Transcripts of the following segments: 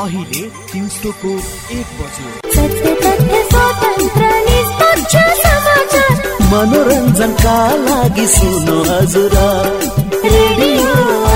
अहिले दिउँसोको एक बज्यो। मनोरञ्जनका लागि सुन्नु हजुर। रेडियो।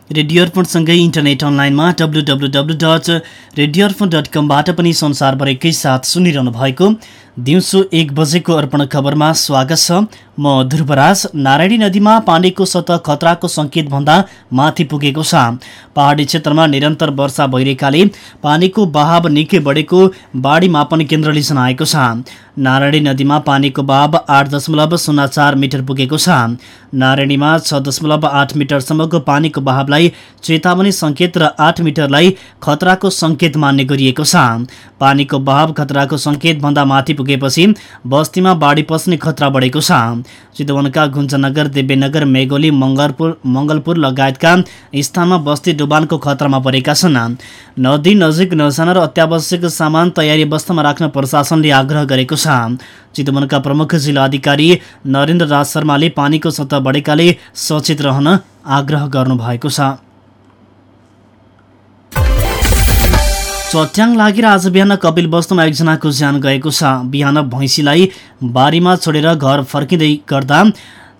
रेडियो अर्पणसँगै इन्टरनेट अनलाइनमा W W W dot radio Arpan dot कमबाट पनि संसारभरिकै साथ सुनिरहनु भएको दिउँसो एक बजेको अर्पण खबरमा स्वागत छ। म ध्रुवराज नारायणी नदीमा पानीको सतह खतराको सङ्केतभन्दा माथि पुगेको छ। पहाडी क्षेत्रमा निरन्तर वर्षा भइरहेकाले पानीको बहाव निकै बढेको बाढी मापन केन्द्रले जनाएको छ। नारायणी नदीमा पानीको बहाव आठ दशमलव शून्य चार मिटर पुगेको छ। नारायणीमा छ दशमलव आठ मिटरसम्मको पानीको बहावलाई चेतावनी सङ्केत र आठ मिटरलाई खतराको सङ्केत मान्ने गरिएको छ। पानीको बहाव खतराको सङ्केतभन्दा माथि पुगेपछि बस्तीमा बाढी पस्ने खतरा बढेको छ। चितवनका गुन्जनगर देवेनगर मेगोली मङ्गलपुर मङ्गलपुर लगायतका स्थानमा बस्ती डुबानको खतरामा परेका छन्। नदी नजिक नजान र अत्यावश्यक सामान तयारी अवस्थामा राख्न प्रशासनले आग्रह गरेको छ। चितवनका प्रमुख जिल्ला अधिकारी नरेन्द्र राज शर्माले पानीको सतह बढेकाले सचेत रहन आग्रह गर्नुभएको छ। चट्याङ लागेर आज बिहान कपिल वस्तुमा एकजनाको ज्यान गएको छ। बिहान भैँसीलाई बारीमा छोडेर घर फर्किँदै गर्दा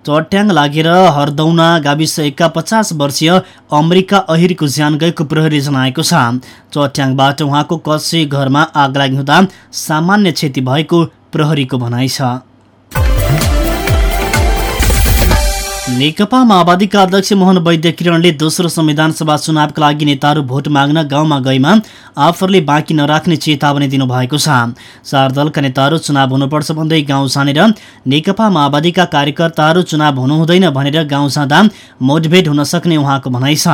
चट्याङ लागेर हरदौना गाविस एकका पचास वर्षीय अमेरिका अहिरको ज्यान गएको प्रहरी जनाएको छ। चट्याङबाट उहाँको कसे घरमा आग लागि हुँदा सामान्य क्षति भएको प्रहरीको भनाइ छ। नेकपा माओवादीका अध्यक्ष मोहन वैद्य किरणले दोस्रो संविधान सभा चुनावका लागि नेताहरू भोट माग्न गाउँमा गएमा आफूहरूले बाँकी नराख्ने चेतावनी दिनुभएको छ। चार दलका नेताहरू चुनाव हुनुपर्छ भन्दै गाउँ जानेर नेकपा माओवादीका कार्यकर्ताहरू चुनाव हुनु हुँदैन भनेर गाउँ जाँदा मोडभेड हुन सक्ने उहाँको भनाइ छ।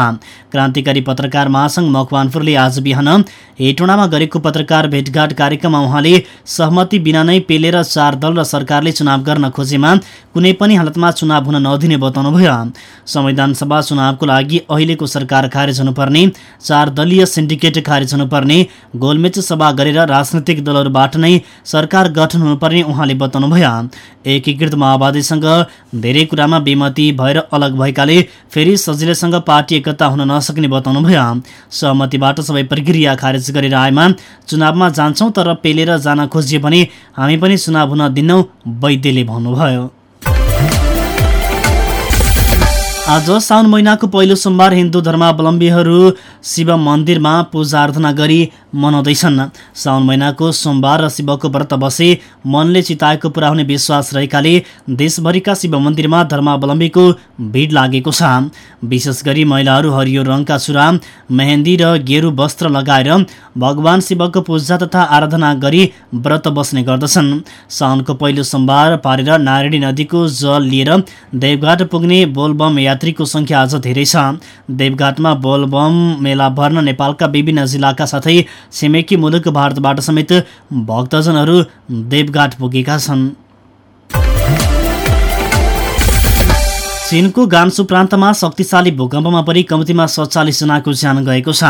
क्रान्तिकारी पत्रकार महासंघ मकवानपुरले आज बिहान हेटोडामा गरेको पत्रकार भेटघाट कार्यक्रममा उहाँले सहमति बिना नै पेलेर चार दल र सरकारले चुनाव गर्न खोजेमा कुनै पनि हालतमा चुनाव हुन नदिने बताउनुभयो। संविधान सभा चुनावको लागि अहिलेको सरकार खारेज हुनुपर्ने चार दलीय सिन्डिकेट खारेज हुनुपर्ने गोलमेच सभा गरेर राजनैतिक दलहरूबाट नै सरकार गठन हुनुपर्ने उहाँले बताउनुभयो। एकीकृत माओवादीसँग धेरै कुरामा बेमती भएर अलग भएकाले फेरि सजिलैसँग पार्टी एकता हुन नसक्ने बताउनुभयो। सहमतिबाट सबै प्रक्रिया खारेज गरेर आएमा चुनावमा जान्छौँ तर पेलेर जान खोजियो भने हामी पनि चुनाव हुन दिन्नौ वैद्यले भन्नुभयो। आज साउन महिनाको पहिलो सोमबार हिन्दू धर्मावलम्बीहरू शिव मन्दिरमा पूजा आराधना गरी मनाउँदैछन्। साउन महिनाको सोमबार र शिवको व्रत बसे मनले चिताएको पुरा हुने विश्वास रहेकाले देशभरिका शिव मन्दिरमा धर्मावलम्बीको भिड लागेको छ। विशेष गरी महिलाहरू हरियो रङका चुरा मेहेन्दी र गेरु वस्त्र लगाएर भगवान शिवको पूजा तथा आराधना गरी व्रत बस्ने गर्दछन्। साउनको पहिलो सोमबार पारेर नारायणी नदीको जल लिएर देवघाट पुग्ने बोलबम यात्रीको सङ्ख्या आज धेरै छ। देवघाटमा बोलबम मेला भर्न नेपालका विभिन्न जिल्लाका साथै छिमेकी मुलुक भारतबाट समेत भक्तजनहरू देवघाट पुगेका छन्। चीनको गान्सु प्रान्तमा शक्तिशाली भूकम्पमा परि कम्तीमा सत्तालिस जनाको ज्यान गएको छ।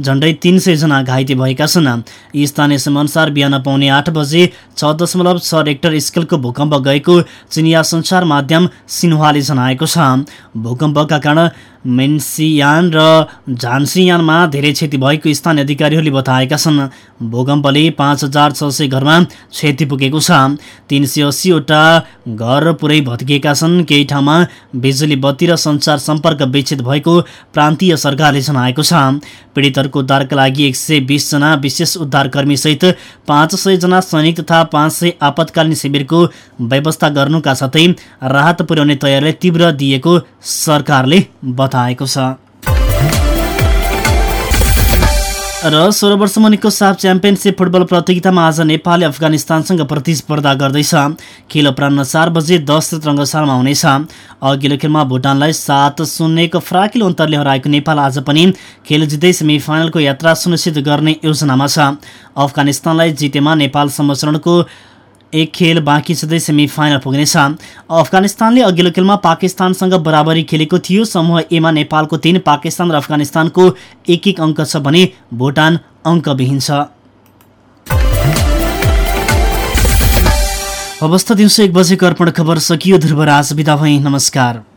झण्डै तीन सय जना घाइते भएका छन्। स्थानीय समयअनुसार बिहान पाउने आठ बजे छ दशमलव छ रेक्टर स्केलको भूकम्प गएको चिनिया सञ्चार माध्यम सिन्हुवाले जनाएको छ। भूकम्पका कारण मेन्सियान र झान्सियानमा धेरै क्षति भएको स्थानीय अधिकारीहरूले बताएका छन्। भूकम्पले पाँच हजार छ सय घरमा क्षति पुगेको छ। तिन सय अस्सीवटा घर पुरै भत्किएका छन्। केही ठाउँमा बिजुली बत्ती र सञ्चार सम्पर्क विच्छेद भएको प्रान्तीय सरकारले जनाएको छ। पीडितहरूको उद्धारका लागि एक सय बिसजना विशेष उद्धारकर्मीसहित पाँच सयजना सैनिक तथा पाँच सय आपतकालीन शिविरको व्यवस्था गर्नुका साथै राहत पुर्याउने तयारीलाई तीव्र दिएको सरकारले बताएको छ। र सोह्र वर्ष मुनिको साफ च्याम्पियनसिप फुटबल प्रतियोगितामा आज नेपालले अफगानिस्तानसँग प्रतिस्पर्धा गर्दैछ। खेल अपरान्न चार बजे दस रङ्गशालामा हुनेछ। अघिल्लो खेलमा भुटानलाई सात शून्यको फ्राकिलो अन्तरले हराएको नेपाल आज पनि खेल जित्दै सेमी फाइनलको यात्रा सुनिश्चित गर्ने योजनामा छ। अफगानिस्तानलाई जितेमा नेपाल सम्मचरणको एक खेल बाँकी छँदै सेमी फाइनल पुग्नेछ। अफगानिस्तानले अघिल्लो खेलमा पाकिस्तानसँग बराबरी खेलेको थियो। समूह एमा नेपालको तीन पाकिस्तान र अफगानिस्तानको एक एक अङ्क छ भने भुटान अङ्कविहीन छ। अवस्था दिउँसो एक बजेको अर्पण खबर सकियो। ध्रुवराज बिदा भई। नमस्कार।